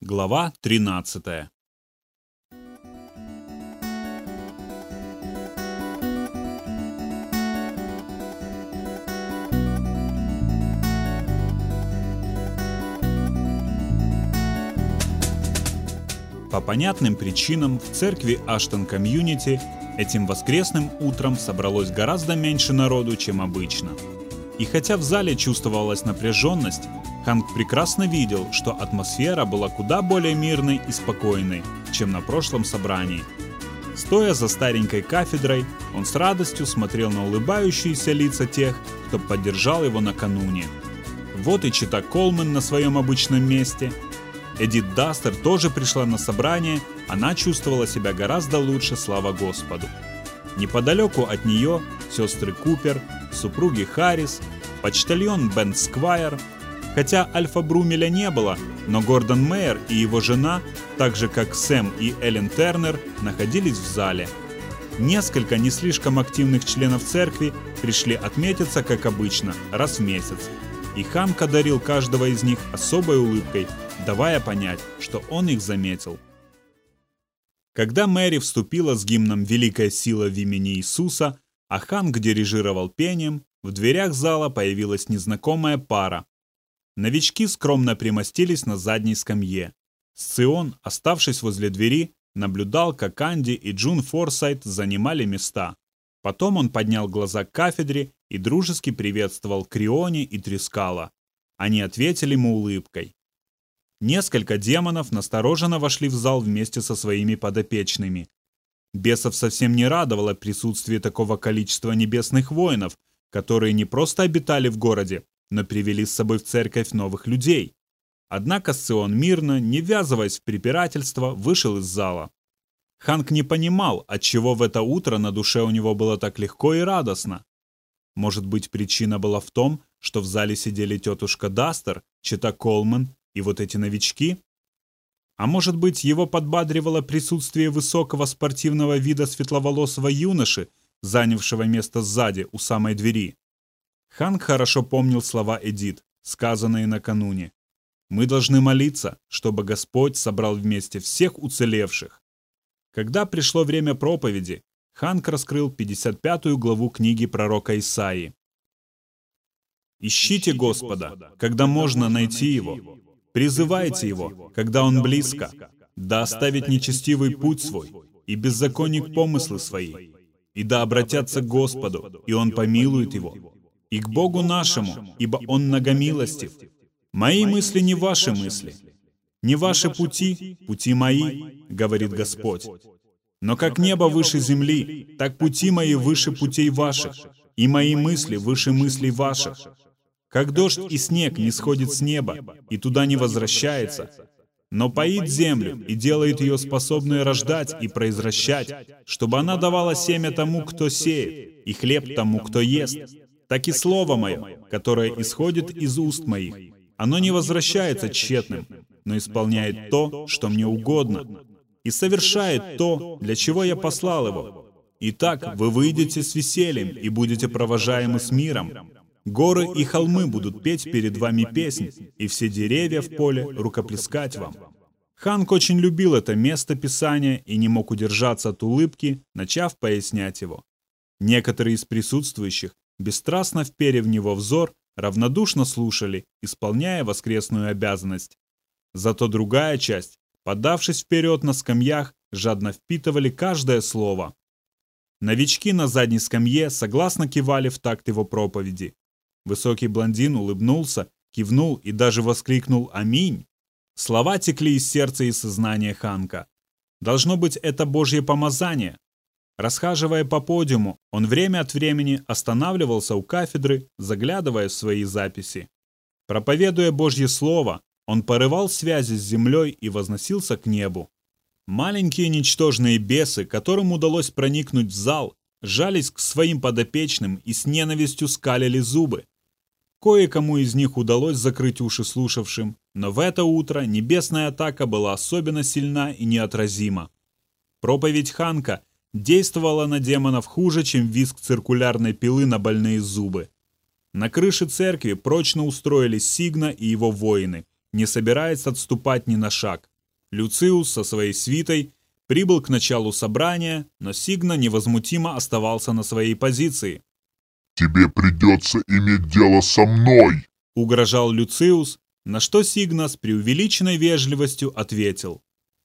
Глава 13 По понятным причинам в церкви Аштон Комьюнити этим воскресным утром собралось гораздо меньше народу, чем обычно. И хотя в зале чувствовалась напряженность, Ханк прекрасно видел, что атмосфера была куда более мирной и спокойной, чем на прошлом собрании. Стоя за старенькой кафедрой, он с радостью смотрел на улыбающиеся лица тех, кто поддержал его накануне. Вот и Чита Колман на своем обычном месте. Эдит Дастер тоже пришла на собрание, она чувствовала себя гораздо лучше, слава Господу. Неподалеку от нее сестры Купер, супруги Харрис, почтальон Бен Сквайр – Хотя Альфа Брумеля не было, но Гордон Мейер и его жена, так же как Сэм и Эллен Тернер, находились в зале. Несколько не слишком активных членов церкви пришли отметиться, как обычно, раз в месяц. И Ханк одарил каждого из них особой улыбкой, давая понять, что он их заметил. Когда Мэри вступила с гимном «Великая сила в имени Иисуса», а Ханк дирижировал пением, в дверях зала появилась незнакомая пара, Новички скромно примостились на задней скамье. Сцион, оставшись возле двери, наблюдал, как Анди и Джун Форсайт занимали места. Потом он поднял глаза к кафедре и дружески приветствовал Криони и Трискала. Они ответили ему улыбкой. Несколько демонов настороженно вошли в зал вместе со своими подопечными. Бесов совсем не радовало присутствие такого количества небесных воинов, которые не просто обитали в городе, но привели с собой в церковь новых людей. Однако Сцион мирно, не ввязываясь в препирательство, вышел из зала. Ханк не понимал, отчего в это утро на душе у него было так легко и радостно. Может быть, причина была в том, что в зале сидели тетушка Дастер, Чита Колман и вот эти новички? А может быть, его подбадривало присутствие высокого спортивного вида светловолосого юноши, занявшего место сзади, у самой двери? Ханк хорошо помнил слова Эдит, сказанные накануне. «Мы должны молиться, чтобы Господь собрал вместе всех уцелевших». Когда пришло время проповеди, Ханк раскрыл 55 главу книги пророка Исаии. «Ищите Господа, когда можно найти Его. Призывайте Его, когда Он близко. Да оставит нечестивый путь свой и беззаконник помыслы свои. И да обратятся к Господу, и Он помилует его, и к Богу нашему, ибо Он многомилостив. Мои мысли не ваши мысли, не ваши пути, пути мои, говорит Господь. Но как небо выше земли, так пути мои выше путей ваших, и мои мысли выше мыслей ваших. Как дождь и снег не сходит с неба, и туда не возвращается, но поит землю и делает ее способной рождать и произвращать, чтобы она давала семя тому, кто сеет, и хлеб тому, кто ест так и слово мое, которое исходит из уст моих. Оно не возвращается тщетным, но исполняет то, что мне угодно, и совершает то, для чего я послал его. Итак, вы выйдете с весельем и будете провожаемы с миром. Горы и холмы будут петь перед вами песнь, и все деревья в поле рукоплескать вам. Ханк очень любил это место Писания и не мог удержаться от улыбки, начав пояснять его. Некоторые из присутствующих бесстрастно вперев в него взор, равнодушно слушали, исполняя воскресную обязанность. Зато другая часть, подавшись вперед на скамьях, жадно впитывали каждое слово. Новички на задней скамье согласно кивали в такт его проповеди. Высокий блондин улыбнулся, кивнул и даже воскликнул «Аминь». Слова текли из сердца и сознания Ханка. Должно быть, это Божье помазание, Расхаживая по подиуму, он время от времени останавливался у кафедры, заглядывая в свои записи. Проповедуя Божье Слово, он порывал связи с землей и возносился к небу. Маленькие ничтожные бесы, которым удалось проникнуть в зал, жались к своим подопечным и с ненавистью скалили зубы. Кое-кому из них удалось закрыть уши слушавшим, но в это утро небесная атака была особенно сильна и неотразима. Проповедь Ханка – действовала на демонов хуже, чем визг циркулярной пилы на больные зубы. На крыше церкви прочно устроились Сигна и его воины, не собираясь отступать ни на шаг. Люциус со своей свитой прибыл к началу собрания, но Сигна невозмутимо оставался на своей позиции. «Тебе придется иметь дело со мной!» — угрожал Люциус, на что Сигна с преувеличенной вежливостью ответил.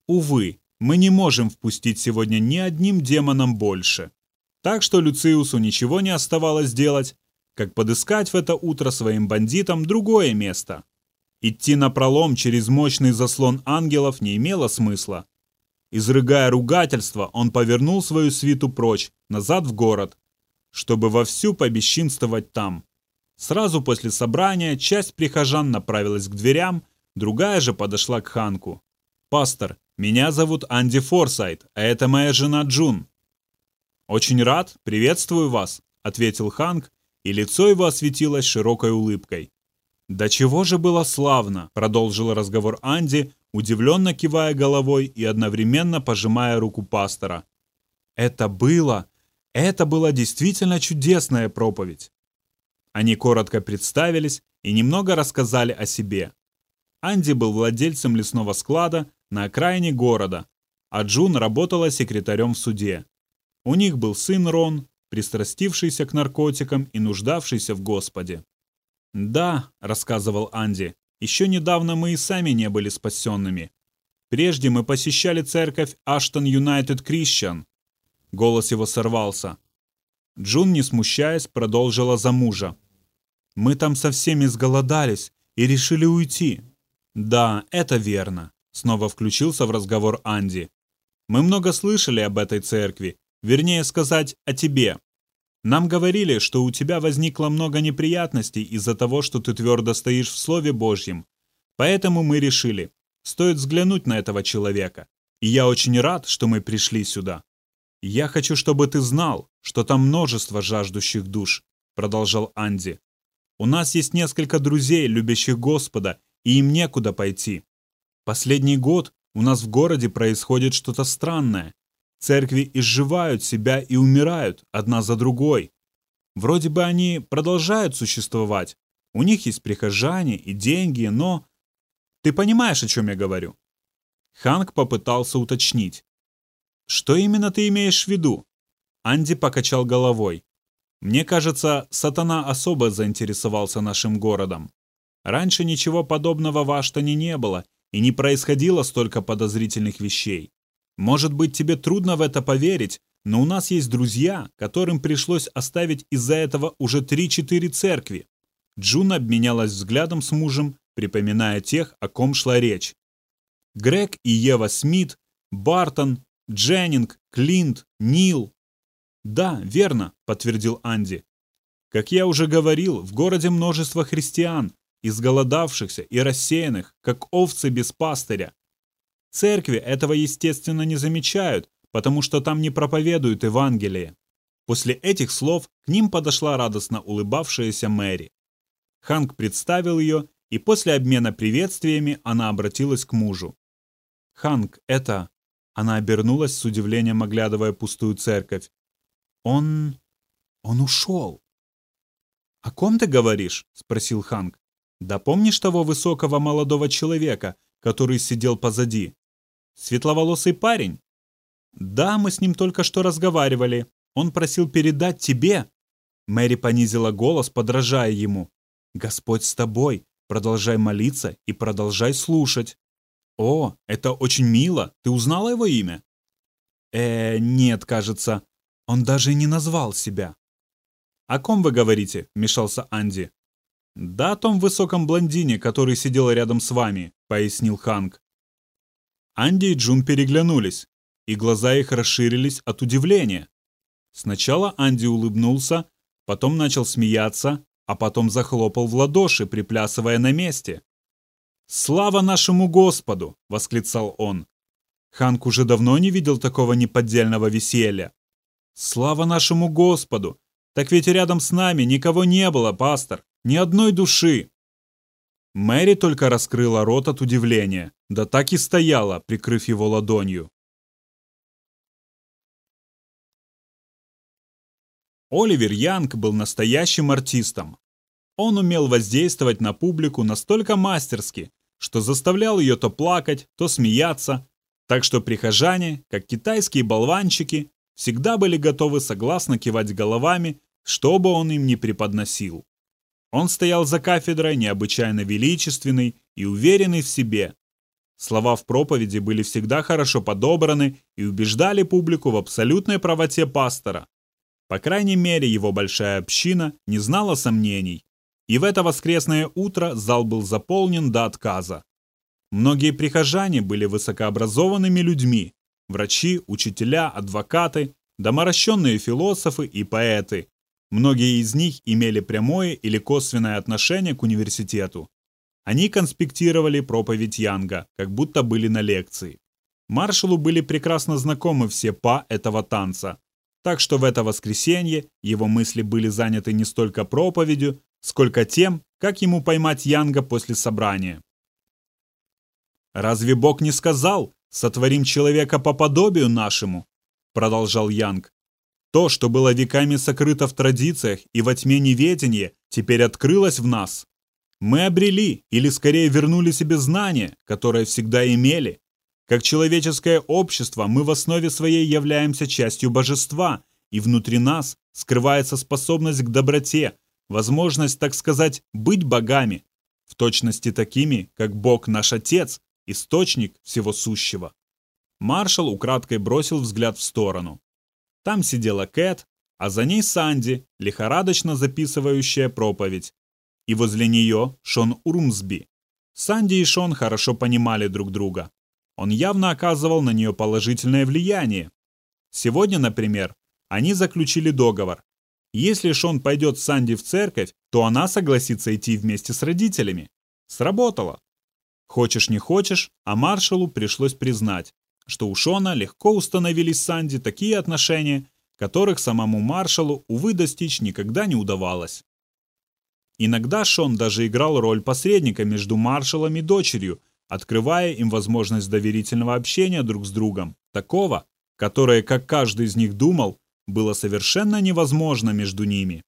«Увы, мы не можем впустить сегодня ни одним демоном больше». Так что Люциусу ничего не оставалось делать, как подыскать в это утро своим бандитам другое место. Идти на пролом через мощный заслон ангелов не имело смысла. Изрыгая ругательство, он повернул свою свиту прочь, назад в город, чтобы вовсю побесчинствовать там. Сразу после собрания часть прихожан направилась к дверям, другая же подошла к Ханку. «Пастор, меня зовут Анди Форсайт, а это моя жена Джун». «Очень рад, приветствую вас», — ответил Ханк, и лицо его осветилось широкой улыбкой. «Да чего же было славно!» – продолжил разговор Анди, удивленно кивая головой и одновременно пожимая руку пастора. «Это было! Это была действительно чудесная проповедь!» Они коротко представились и немного рассказали о себе. Анди был владельцем лесного склада на окраине города, а Джун работала секретарем в суде. У них был сын Рон, пристрастившийся к наркотикам и нуждавшийся в Господе. «Да», — рассказывал Анди, — «еще недавно мы и сами не были спасенными. Прежде мы посещали церковь Аштон Юнайтед Christian». Голос его сорвался. Джун, не смущаясь, продолжила за мужа. «Мы там совсем изголодались и решили уйти». «Да, это верно», — снова включился в разговор Анди. «Мы много слышали об этой церкви, вернее сказать, о тебе. Нам говорили, что у тебя возникло много неприятностей из-за того, что ты твердо стоишь в Слове Божьем. Поэтому мы решили, стоит взглянуть на этого человека. И я очень рад, что мы пришли сюда. Я хочу, чтобы ты знал, что там множество жаждущих душ, продолжал Анди. У нас есть несколько друзей, любящих Господа, и им некуда пойти. Последний год у нас в городе происходит что-то странное, Церкви изживают себя и умирают одна за другой. Вроде бы они продолжают существовать. У них есть прихожане и деньги, но... Ты понимаешь, о чем я говорю? Ханк попытался уточнить. Что именно ты имеешь в виду? Анди покачал головой. Мне кажется, сатана особо заинтересовался нашим городом. Раньше ничего подобного в Аштоне не было, и не происходило столько подозрительных вещей. Может быть, тебе трудно в это поверить, но у нас есть друзья, которым пришлось оставить из-за этого уже 3-4 церкви. Джун обменялась взглядом с мужем, припоминая тех, о ком шла речь. Грег и Ева Смит, Бартон, Дженнинг, Клинт, Нил. «Да, верно», — подтвердил Анди. «Как я уже говорил, в городе множество христиан, изголодавшихся и рассеянных, как овцы без пастыря. Церкви этого, естественно, не замечают, потому что там не проповедуют Евангелие. После этих слов к ним подошла радостно улыбавшаяся Мэри. Ханк представил ее, и после обмена приветствиями она обратилась к мужу. «Ханк, это...» Она обернулась с удивлением, оглядывая пустую церковь. «Он... он ушел». «О ком ты говоришь?» — спросил Ханк. «Да помнишь того высокого молодого человека, который сидел позади?» Светловолосый парень? Да, мы с ним только что разговаривали. Он просил передать тебе. Мэри понизила голос, подражая ему. Господь с тобой. Продолжай молиться и продолжай слушать. О, это очень мило. Ты узнала его имя? Э, нет, кажется. Он даже не назвал себя. О ком вы говорите? Вмешался Анди. Да о том высоком блондине, который сидел рядом с вами, пояснил Ханк. Анди и Джун переглянулись, и глаза их расширились от удивления. Сначала Анди улыбнулся, потом начал смеяться, а потом захлопал в ладоши, приплясывая на месте. «Слава нашему Господу!» — восклицал он. Ханк уже давно не видел такого неподдельного веселья. «Слава нашему Господу! Так ведь рядом с нами никого не было, пастор, ни одной души!» Мэри только раскрыла рот от удивления, да так и стояла, прикрыв его ладонью. Оливер Янг был настоящим артистом. Он умел воздействовать на публику настолько мастерски, что заставлял ее то плакать, то смеяться, так что прихожане, как китайские болванчики, всегда были готовы согласно кивать головами, что бы он им ни преподносил. Он стоял за кафедрой необычайно величественный и уверенный в себе. Слова в проповеди были всегда хорошо подобраны и убеждали публику в абсолютной правоте пастора. По крайней мере, его большая община не знала сомнений. И в это воскресное утро зал был заполнен до отказа. Многие прихожане были высокообразованными людьми. Врачи, учителя, адвокаты, доморощенные философы и поэты, Многие из них имели прямое или косвенное отношение к университету. Они конспектировали проповедь Янга, как будто были на лекции. Маршалу были прекрасно знакомы все па этого танца, так что в это воскресенье его мысли были заняты не столько проповедью, сколько тем, как ему поймать Янга после собрания. «Разве Бог не сказал, сотворим человека по подобию нашему?» продолжал Янг. То, что было веками сокрыто в традициях и во тьме неведения, теперь открылось в нас. Мы обрели, или скорее вернули себе знания, которое всегда имели. Как человеческое общество мы в основе своей являемся частью божества, и внутри нас скрывается способность к доброте, возможность, так сказать, быть богами, в точности такими, как Бог наш Отец, источник всего сущего. Маршал украдкой бросил взгляд в сторону. Там сидела Кэт, а за ней Санди, лихорадочно записывающая проповедь. И возле нее Шон Урмсби. Санди и Шон хорошо понимали друг друга. Он явно оказывал на нее положительное влияние. Сегодня, например, они заключили договор. Если Шон пойдет с Санди в церковь, то она согласится идти вместе с родителями. Сработало. Хочешь не хочешь, а маршалу пришлось признать, что у Шона легко установились с Санди такие отношения, которых самому маршалу, увы, достичь никогда не удавалось. Иногда Шон даже играл роль посредника между маршалом и дочерью, открывая им возможность доверительного общения друг с другом, такого, которое, как каждый из них думал, было совершенно невозможно между ними.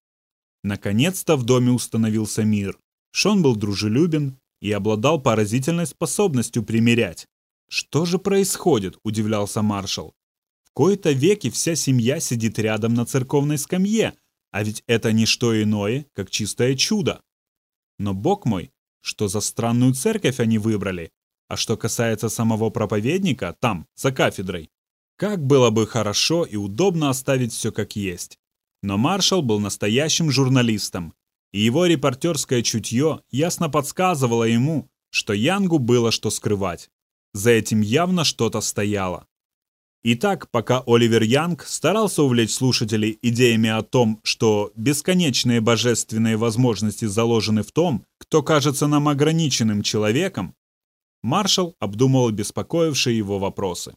Наконец-то в доме установился мир. Шон был дружелюбен и обладал поразительной способностью примирять. «Что же происходит?» – удивлялся маршал. «В кои-то веки вся семья сидит рядом на церковной скамье, а ведь это не что иное, как чистое чудо. Но, бог мой, что за странную церковь они выбрали? А что касается самого проповедника, там, за кафедрой, как было бы хорошо и удобно оставить все как есть. Но маршал был настоящим журналистом, и его репортерское чутье ясно подсказывало ему, что Янгу было что скрывать. За этим явно что-то стояло. Итак, пока Оливер Янг старался увлечь слушателей идеями о том, что бесконечные божественные возможности заложены в том, кто кажется нам ограниченным человеком, маршал обдумывал беспокоившие его вопросы.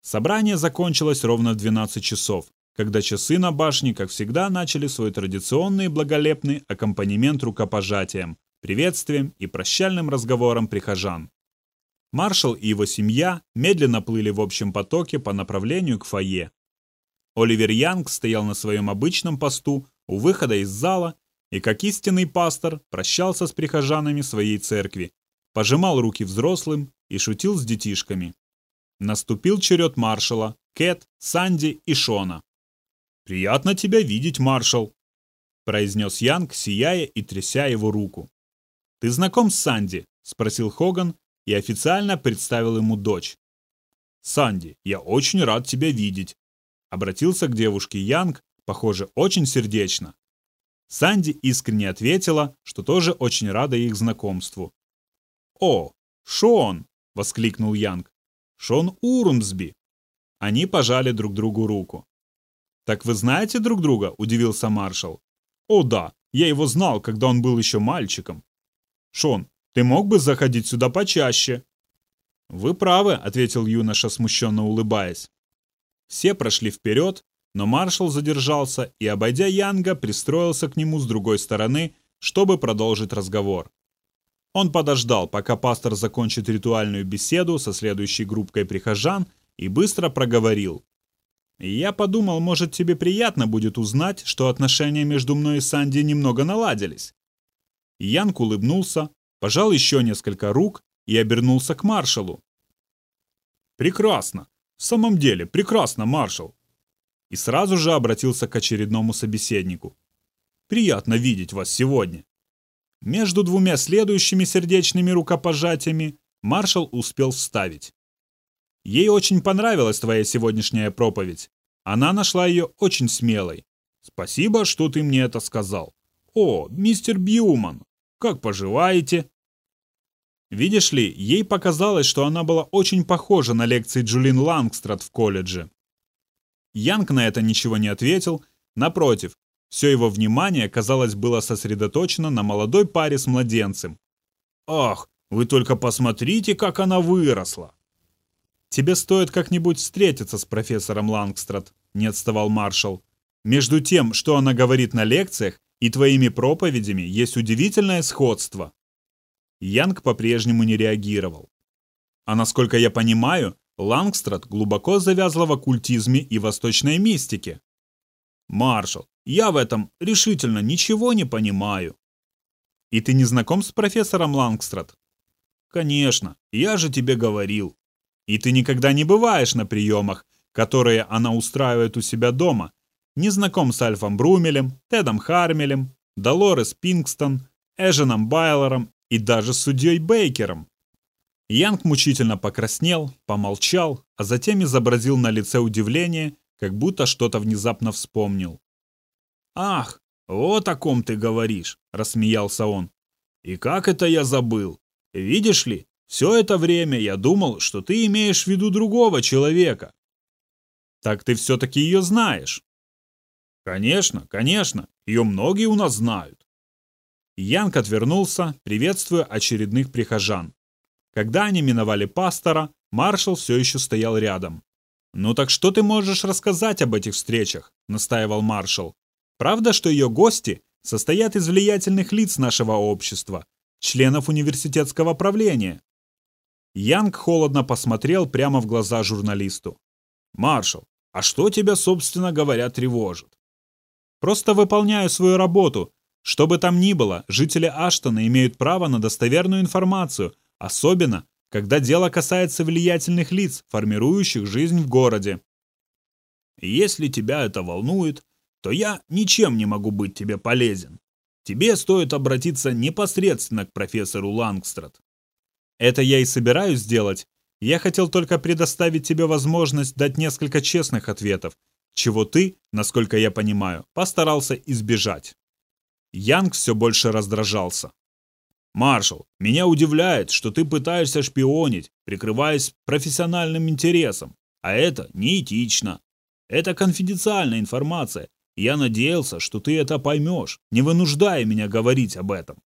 Собрание закончилось ровно в 12 часов, когда часы на башне, как всегда, начали свой традиционный благолепный аккомпанемент рукопожатием, приветствием и прощальным разговором прихожан. Маршал и его семья медленно плыли в общем потоке по направлению к фойе. Оливер Янг стоял на своем обычном посту у выхода из зала и, как истинный пастор, прощался с прихожанами своей церкви, пожимал руки взрослым и шутил с детишками. Наступил черед маршала, Кэт, Санди и Шона. «Приятно тебя видеть, маршал», – произнес Янг, сияя и тряся его руку. «Ты знаком с Санди?» – спросил Хоган, и официально представил ему дочь. «Санди, я очень рад тебя видеть», — обратился к девушке Янг, похоже, очень сердечно. Санди искренне ответила, что тоже очень рада их знакомству. «О, Шон!» — воскликнул Янг. «Шон Урумсби!» Они пожали друг другу руку. «Так вы знаете друг друга?» – удивился маршал. «О да, я его знал, когда он был еще мальчиком». «Шон, ты мог бы заходить сюда почаще?» «Вы правы», — ответил юноша, смущенно улыбаясь. Все прошли вперед, но маршал задержался и, обойдя Янга, пристроился к нему с другой стороны, чтобы продолжить разговор. Он подождал, пока пастор закончит ритуальную беседу со следующей группкой прихожан и быстро проговорил. «Я подумал, может, тебе приятно будет узнать, что отношения между мной и Санди немного наладились». Янг улыбнулся, пожал еще несколько рук и обернулся к маршалу. «Прекрасно! В самом деле, прекрасно, маршал!» И сразу же обратился к очередному собеседнику. «Приятно видеть вас сегодня!» Между двумя следующими сердечными рукопожатиями маршал успел вставить. Ей очень понравилась твоя сегодняшняя проповедь. Она нашла ее очень смелой. Спасибо, что ты мне это сказал. О, мистер Бьюман, как поживаете? Видишь ли, ей показалось, что она была очень похожа на лекции Джулин Лангстрад в колледже. Янг на это ничего не ответил. Напротив, все его внимание, казалось, было сосредоточено на молодой паре с младенцем. «Ах, вы только посмотрите, как она выросла!» «Тебе стоит как-нибудь встретиться с профессором Лангстрад», — не отставал маршал. «Между тем, что она говорит на лекциях, и твоими проповедями есть удивительное сходство». Янг по-прежнему не реагировал. А насколько я понимаю, Лангстрад глубоко завязла в оккультизме и восточной мистике. «Маршал, я в этом решительно ничего не понимаю». «И ты не знаком с профессором Лангстрад?» «Конечно, я же тебе говорил. И ты никогда не бываешь на приемах, которые она устраивает у себя дома. Не знаком с Альфом Брумелем, Тедом Хармелем, Долорес Пинкстон, Эженом Байлером и даже с судьей Бейкером. Янг мучительно покраснел, помолчал, а затем изобразил на лице удивление, как будто что-то внезапно вспомнил. «Ах, вот о ком ты говоришь», — рассмеялся он. «И как это я забыл? Видишь ли, все это время я думал, что ты имеешь в виду другого человека. Так ты все-таки ее знаешь. Конечно, конечно, ее многие у нас знают. Янг отвернулся, приветствуя очередных прихожан. Когда они миновали пастора, маршал все еще стоял рядом. «Ну так что ты можешь рассказать об этих встречах?» – настаивал маршал. «Правда, что ее гости состоят из влиятельных лиц нашего общества, членов университетского правления?» Янг холодно посмотрел прямо в глаза журналисту. «Маршал, а что тебя, собственно говоря, тревожит?» «Просто выполняю свою работу. Что бы там ни было, жители Аштона имеют право на достоверную информацию, особенно, когда дело касается влиятельных лиц, формирующих жизнь в городе. Если тебя это волнует, то я ничем не могу быть тебе полезен. Тебе стоит обратиться непосредственно к профессору Лангстрад. Это я и собираюсь сделать. Я хотел только предоставить тебе возможность дать несколько честных ответов, чего ты, насколько я понимаю, постарался избежать. Янг все больше раздражался. «Маршал, меня удивляет, что ты пытаешься шпионить, прикрываясь профессиональным интересом, а это неэтично. Это конфиденциальная информация, и я надеялся, что ты это поймешь, не вынуждая меня говорить об этом.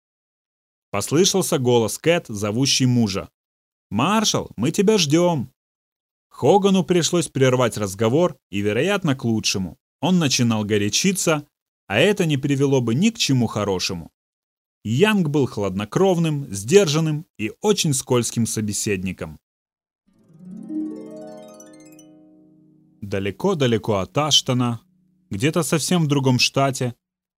Послышался голос Кэт, зовущий мужа. «Маршал, мы тебя ждем!» Хогану пришлось прервать разговор, и, вероятно, к лучшему. Он начинал горячиться, а это не привело бы ни к чему хорошему. Янг был хладнокровным, сдержанным и очень скользким собеседником. Далеко-далеко от Аштона, где-то совсем в другом штате,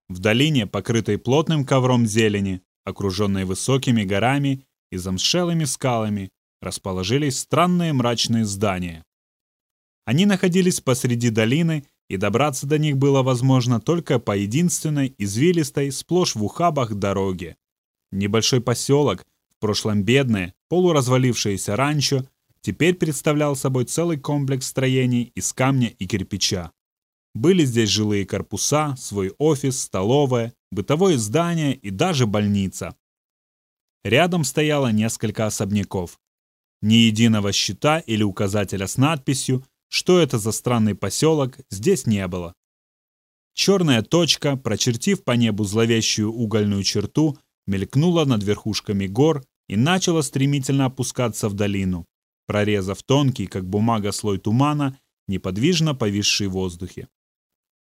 в долине, покрытой плотным ковром зелени, окруженной высокими горами и замшелыми скалами, расположились странные мрачные здания. Они находились посреди долины, и добраться до них было возможно только по единственной, извилистой, сплошь в ухабах дороге. Небольшой поселок, в прошлом бедное, полуразвалившееся ранчо, теперь представлял собой целый комплекс строений из камня и кирпича. Были здесь жилые корпуса, свой офис, столовая, бытовое здание и даже больница. Рядом стояло несколько особняков. Ни единого щита или указателя с надписью, что это за странный поселок, здесь не было. Черная точка, прочертив по небу зловещую угольную черту, мелькнула над верхушками гор и начала стремительно опускаться в долину, прорезав тонкий, как бумага, слой тумана, неподвижно повисший в воздухе.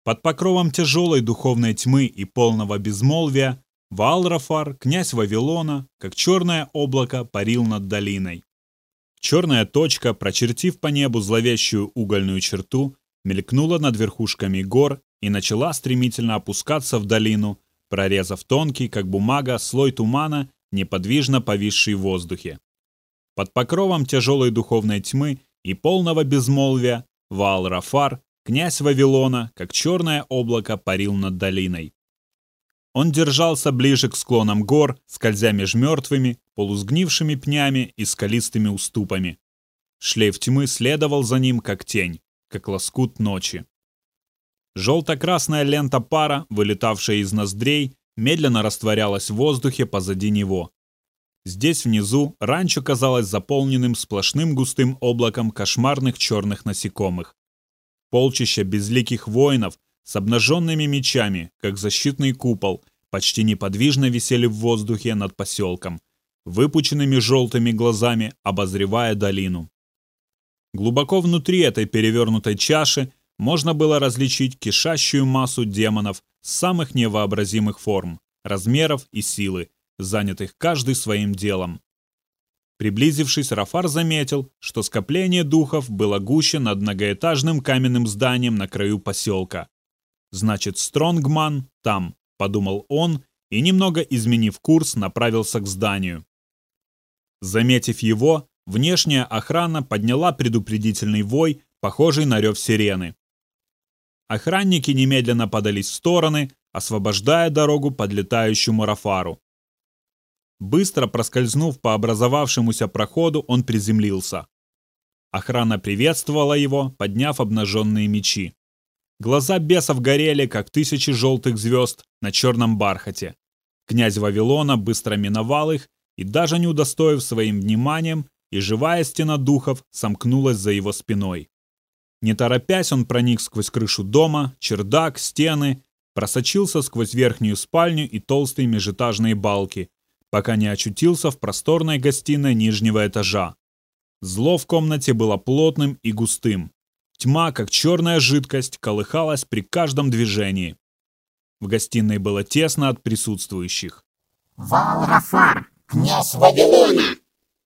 Под покровом тяжелой духовной тьмы и полного безмолвия Валрафар, князь Вавилона, как черное облако, парил над долиной. Черная точка, прочертив по небу зловещую угольную черту, мелькнула над верхушками гор и начала стремительно опускаться в долину, прорезав тонкий, как бумага, слой тумана неподвижно повисший в воздухе. Под покровом тяжелой духовной тьмы и полного безмолвия Ваал-Рафар, князь Вавилона, как черное облако, парил над долиной. Он держался ближе к склонам гор, скользя меж мертвыми, полузгнившими пнями и скалистыми уступами. Шлейф тьмы следовал за ним, как тень, как лоскут ночи. Желто-красная лента пара, вылетавшая из ноздрей, медленно растворялась в воздухе позади него. Здесь внизу ранчо казалось заполненным сплошным густым облаком кошмарных черных насекомых. Полчища безликих воинов с обнаженными мечами, как защитный купол, почти неподвижно висели в воздухе над поселком, выпученными желтыми глазами обозревая долину. Глубоко внутри этой перевернутой чаши можно было различить кишащую массу демонов самых невообразимых форм, размеров и силы, занятых каждый своим делом. Приблизившись, Рафар заметил, что скопление духов было гуще над многоэтажным каменным зданием на краю поселка. «Значит, Стронгман там», — подумал он, и, немного изменив курс, направился к зданию. Заметив его, внешняя охрана подняла предупредительный вой, похожий на рев сирены. Охранники немедленно подались в стороны, освобождая дорогу подлетающему Рафару. Быстро проскользнув по образовавшемуся проходу, он приземлился. Охрана приветствовала его, подняв обнаженные мечи. Глаза бесов горели, как тысячи желтых звезд на черном бархате. Князь Вавилона быстро миновал их и, даже не удостоив своим вниманием, и живая стена духов сомкнулась за его спиной. Не торопясь, он проник сквозь крышу дома, чердак, стены, просочился сквозь верхнюю спальню и толстые межэтажные балки, пока не очутился в просторной гостиной нижнего этажа. Зло в комнате было плотным и густым. Тьма, как черная жидкость, колыхалась при каждом движении. В гостиной было тесно от присутствующих. «Вал-Рафар, князь Вавилона!»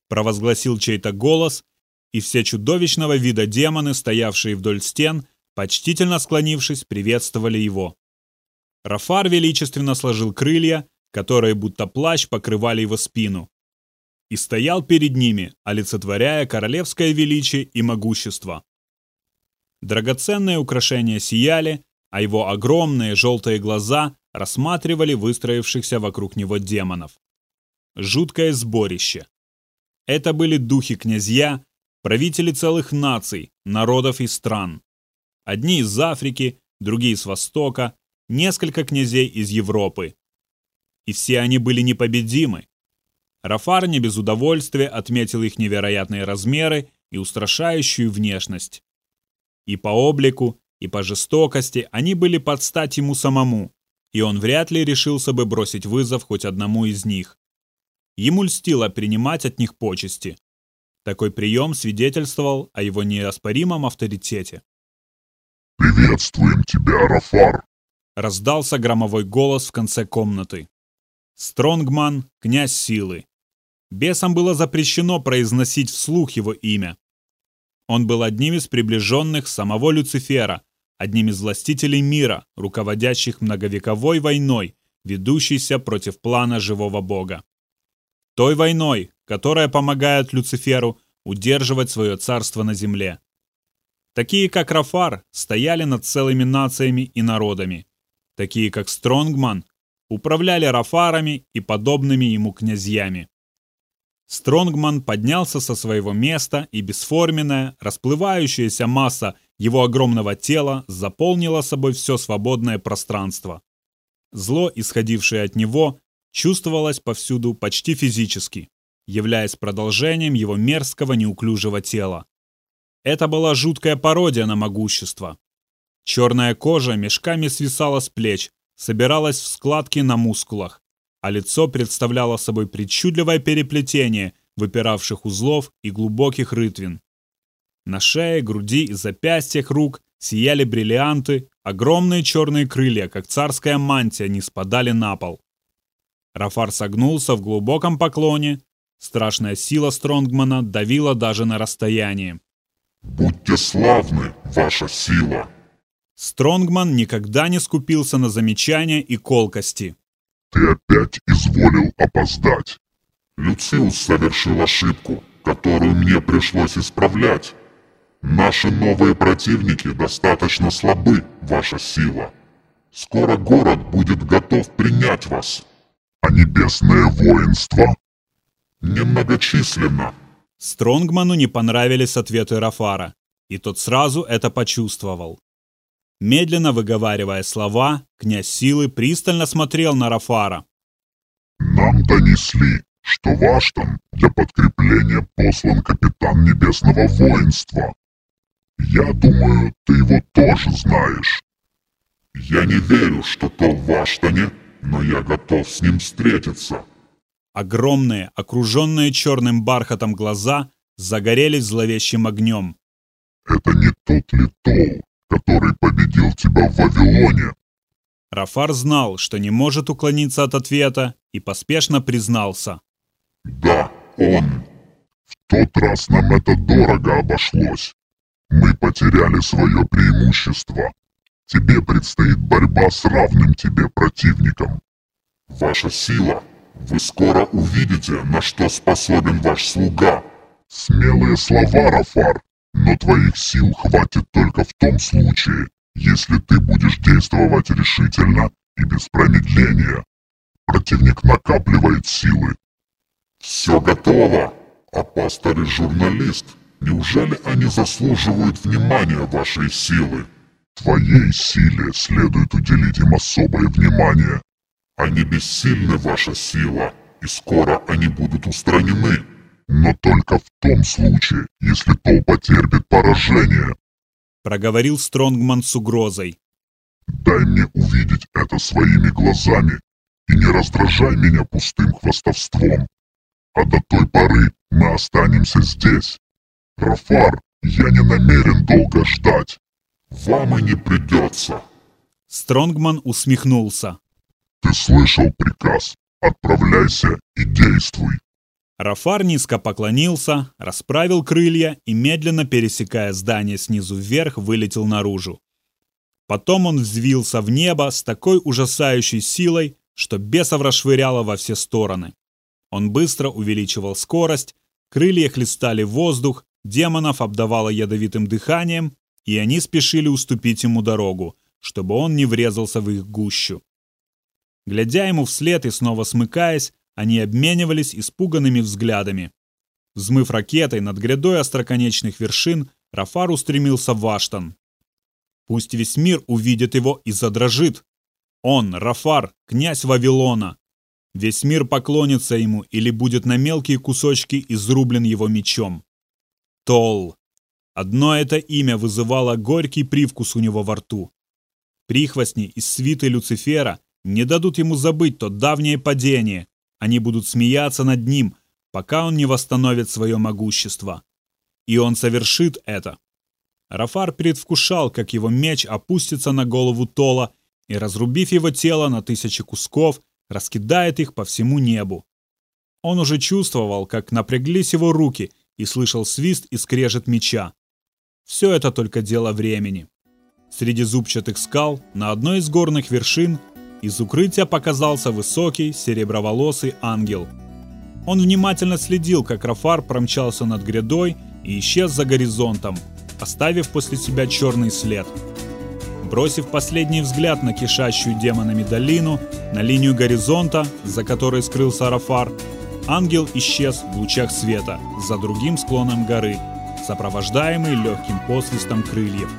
провозгласил чей-то голос, и все чудовищного вида демоны, стоявшие вдоль стен, почтительно склонившись, приветствовали его. Рафар величественно сложил крылья, которые будто плащ покрывали его спину, и стоял перед ними, олицетворяя королевское величие и могущество. Драгоценные украшения сияли, а его огромные желтые глаза рассматривали выстроившихся вокруг него демонов. Жуткое сборище. Это были духи-князья, правители целых наций, народов и стран. Одни из Африки, другие с Востока, несколько князей из Европы. И все они были непобедимы. Рафар не без удовольствия отметил их невероятные размеры и устрашающую внешность. И по облику, и по жестокости они были под стать ему самому, и он вряд ли решился бы бросить вызов хоть одному из них. Ему льстило принимать от них почести. Такой прием свидетельствовал о его неоспоримом авторитете. «Приветствуем тебя, Рафар!» Раздался громовой голос в конце комнаты. Стронгман — князь силы. Бесам было запрещено произносить вслух его имя. Он был одним из приближенных самого Люцифера, одним из властителей мира, руководящих многовековой войной, ведущейся против плана живого бога. Той войной, которая помогает Люциферу удерживать свое царство на земле. Такие, как Рафар, стояли над целыми нациями и народами. Такие, как Стронгман, управляли Рафарами и подобными ему князьями. Стронгман поднялся со своего места, и бесформенная, расплывающаяся масса его огромного тела заполнила собой все свободное пространство. Зло, исходившее от него, чувствовалось повсюду почти физически являясь продолжением его мерзкого неуклюжего тела. Это была жуткая пародия на могущество. Черная кожа мешками свисала с плеч, собиралась в складки на мускулах, а лицо представляло собой причудливое переплетение выпиравших узлов и глубоких рытвин. На шее, груди и запястьях рук сияли бриллианты, огромные черные крылья, как царская мантия, не спадали на пол. Рафар согнулся в глубоком поклоне, Страшная сила Стронгмана давила даже на расстоянии. «Будьте славны, ваша сила!» Стронгман никогда не скупился на замечания и колкости. «Ты опять изволил опоздать. Люциус совершил ошибку, которую мне пришлось исправлять. Наши новые противники достаточно слабы, ваша сила. Скоро город будет готов принять вас. А небесное воинство? Немногочисленно. Стронгману не понравились ответы Рафара, и тот сразу это почувствовал. Медленно выговаривая слова, князь Силы пристально смотрел на Рафара. «Нам донесли, что в Аштон для подкрепления послан капитан Небесного воинства. Я думаю, ты его тоже знаешь. Я не верю, что то в Аштоне, но я готов с ним встретиться». Огромные, окруженные черным бархатом глаза загорелись зловещим огнем. «Это не тот ли Тол, который победил тебя в Вавилоне?» Рафар знал, что не может уклониться от ответа, и поспешно признался. «Да, он. В тот раз нам это дорого обошлось. Мы потеряли свое преимущество. Тебе предстоит борьба с равным тебе противником. Ваша сила. Вы скоро увидите, на что способен ваш слуга. Смелые слова, Рафар, но твоих сил хватит только в том случае, если ты будешь действовать решительно и без промедления. Противник накапливает силы. Все готово. А и журналист, неужели они заслуживают внимания вашей силы? Твоей силе следует уделить им особое внимание. Они бессильны, ваша сила, и скоро они будут устранены. Но только в том случае, если Тол потерпит поражение. Проговорил Стронгман с угрозой. Дай мне увидеть это своими глазами и не раздражай меня пустым хвастовством. А до той поры мы останемся здесь. Рафар, я не намерен долго ждать. Вам и не придется. Стронгман усмехнулся. Ты слышал приказ. Отправляйся и действуй. Рафар низко поклонился, расправил крылья и, медленно пересекая здание снизу вверх, вылетел наружу. Потом он взвился в небо с такой ужасающей силой, что бесов расшвыряло во все стороны. Он быстро увеличивал скорость, крылья хлестали воздух, демонов обдавало ядовитым дыханием, и они спешили уступить ему дорогу, чтобы он не врезался в их гущу. Глядя ему вслед и снова смыкаясь, они обменивались испуганными взглядами. Взмыв ракетой над грядой остроконечных вершин, Рафар устремился в Аштан. Пусть весь мир увидит его и задрожит. Он, Рафар, князь Вавилона. Весь мир поклонится ему или будет на мелкие кусочки изрублен его мечом. Тол. Одно это имя вызывало горький привкус у него во рту. Прихвостни из свиты Люцифера не дадут ему забыть то давнее падение, они будут смеяться над ним, пока он не восстановит свое могущество. И он совершит это. Рафар предвкушал, как его меч опустится на голову Тола и, разрубив его тело на тысячи кусков, раскидает их по всему небу. Он уже чувствовал, как напряглись его руки и слышал свист и скрежет меча. Все это только дело времени. Среди зубчатых скал на одной из горных вершин из укрытия показался высокий, сереброволосый ангел. Он внимательно следил, как Рафар промчался над грядой и исчез за горизонтом, оставив после себя черный след. Бросив последний взгляд на кишащую демонами долину, на линию горизонта, за которой скрылся Рафар, ангел исчез в лучах света за другим склоном горы, сопровождаемый легким посвистом крыльев.